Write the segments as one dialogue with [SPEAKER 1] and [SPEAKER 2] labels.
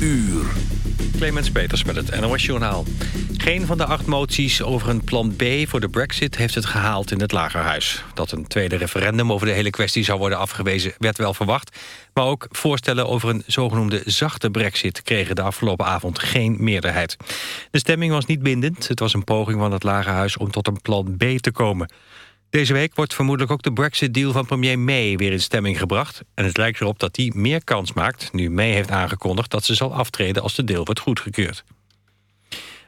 [SPEAKER 1] uur.
[SPEAKER 2] Clemens Peters met het NOS Journaal. Geen van de acht moties over een plan B voor de brexit... heeft het gehaald in het Lagerhuis. Dat een tweede referendum over de hele kwestie zou worden afgewezen... werd wel verwacht. Maar ook voorstellen over een zogenoemde zachte brexit... kregen de afgelopen avond geen meerderheid. De stemming was niet bindend. Het was een poging van het Lagerhuis om tot een plan B te komen... Deze week wordt vermoedelijk ook de Brexit-deal van premier May weer in stemming gebracht. En het lijkt erop dat die meer kans maakt... nu May heeft aangekondigd dat ze zal aftreden als de deal wordt goedgekeurd.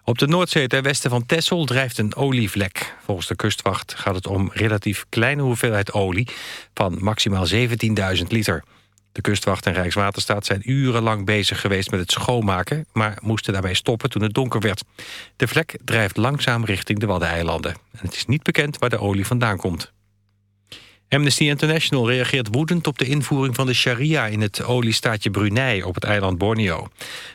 [SPEAKER 2] Op de Noordzee ten westen van Texel drijft een olievlek. Volgens de kustwacht gaat het om relatief kleine hoeveelheid olie... van maximaal 17.000 liter. De kustwacht en Rijkswaterstaat zijn urenlang bezig geweest met het schoonmaken... maar moesten daarbij stoppen toen het donker werd. De vlek drijft langzaam richting de Waddeneilanden. En het is niet bekend waar de olie vandaan komt. Amnesty International reageert woedend op de invoering van de sharia... in het oliestaatje Brunei op het eiland Borneo.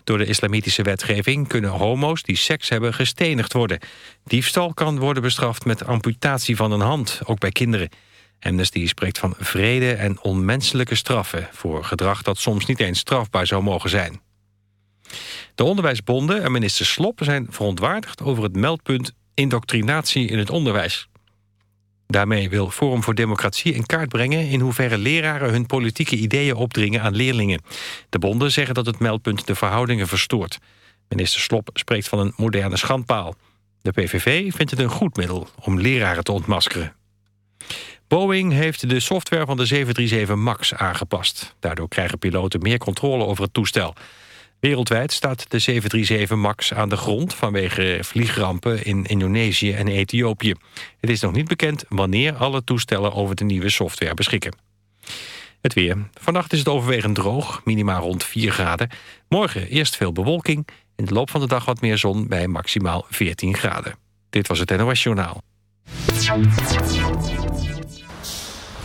[SPEAKER 2] Door de islamitische wetgeving kunnen homo's die seks hebben gestenigd worden. Diefstal kan worden bestraft met amputatie van een hand, ook bij kinderen. Amnesty spreekt van vrede en onmenselijke straffen... voor gedrag dat soms niet eens strafbaar zou mogen zijn. De onderwijsbonden en minister Slop zijn verontwaardigd... over het meldpunt indoctrinatie in het onderwijs. Daarmee wil Forum voor Democratie in kaart brengen... in hoeverre leraren hun politieke ideeën opdringen aan leerlingen. De bonden zeggen dat het meldpunt de verhoudingen verstoort. Minister Slop spreekt van een moderne schandpaal. De PVV vindt het een goed middel om leraren te ontmaskeren. Boeing heeft de software van de 737 MAX aangepast. Daardoor krijgen piloten meer controle over het toestel. Wereldwijd staat de 737 MAX aan de grond... vanwege vliegrampen in Indonesië en Ethiopië. Het is nog niet bekend wanneer alle toestellen over de nieuwe software beschikken. Het weer. Vannacht is het overwegend droog, minimaal rond 4 graden. Morgen eerst veel bewolking. In de loop van de dag wat meer zon bij maximaal 14 graden. Dit was het NOS Journaal.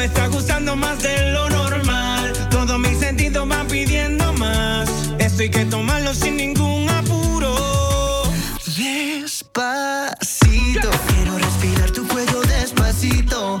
[SPEAKER 3] me está gustando más de
[SPEAKER 4] lo normal. Todos mis sentidos van pidiendo más. Esto hay
[SPEAKER 3] que
[SPEAKER 4] tomarlo
[SPEAKER 3] sin ningún apuro. Despacito, quiero respirar tu
[SPEAKER 4] cuello despacito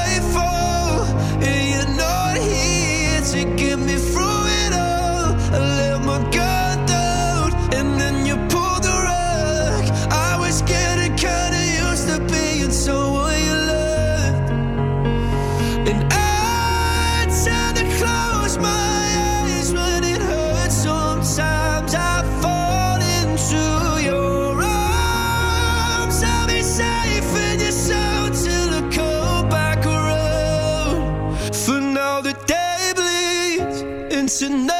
[SPEAKER 5] life listen now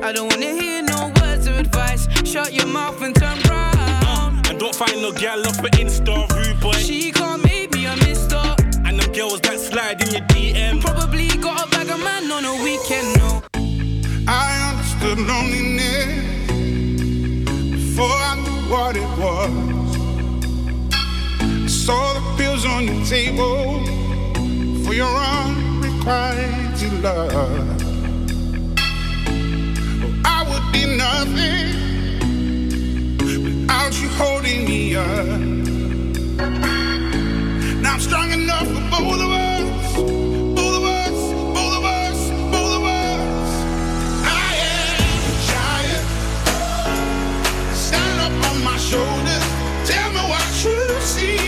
[SPEAKER 6] I don't wanna hear no words of advice. Shut your mouth and turn round.
[SPEAKER 7] Uh, and don't find no gal off for Insta, rude boy.
[SPEAKER 6] She can't make me a mister.
[SPEAKER 7] And them girls that slide in your DM.
[SPEAKER 6] Probably got a bag of man on a weekend, no.
[SPEAKER 8] I understood loneliness before I knew what it was. I saw the pills on your table for your unrequited love. Would be nothing without you holding me up. Now I'm strong enough for both of us. Shoulders. Tell me what you see.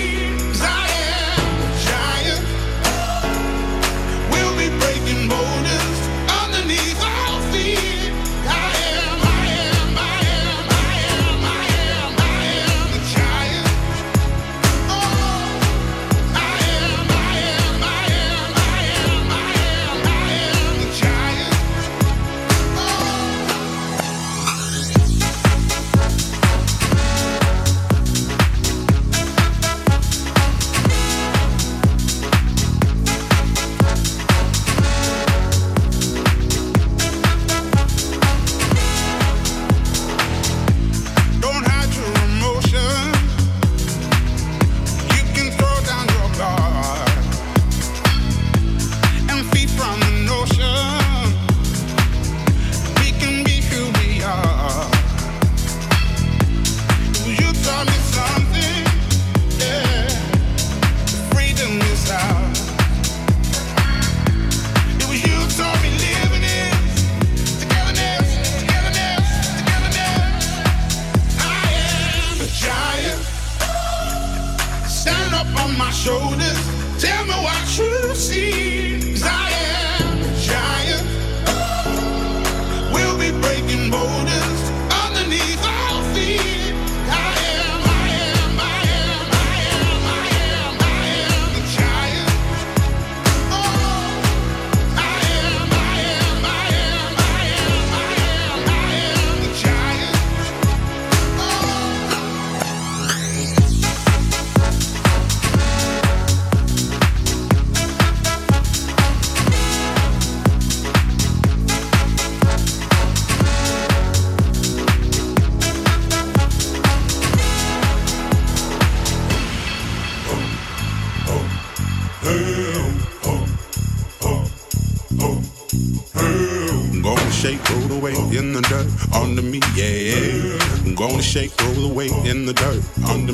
[SPEAKER 8] Shake, roll away in the dirt. Under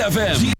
[SPEAKER 1] ZFM.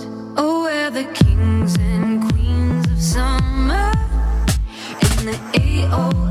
[SPEAKER 5] kings and queens of summer in the AOL.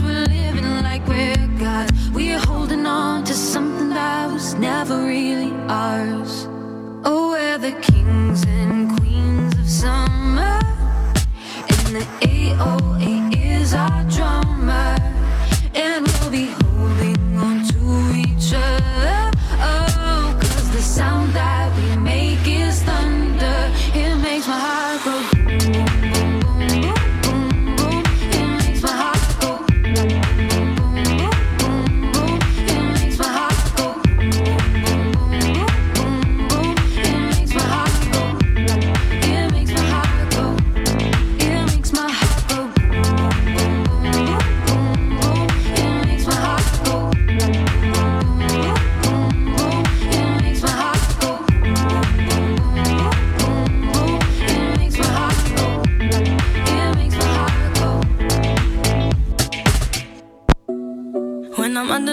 [SPEAKER 9] never really ours. Oh, we're the kings and queens of summer. And the AOA is our drummer.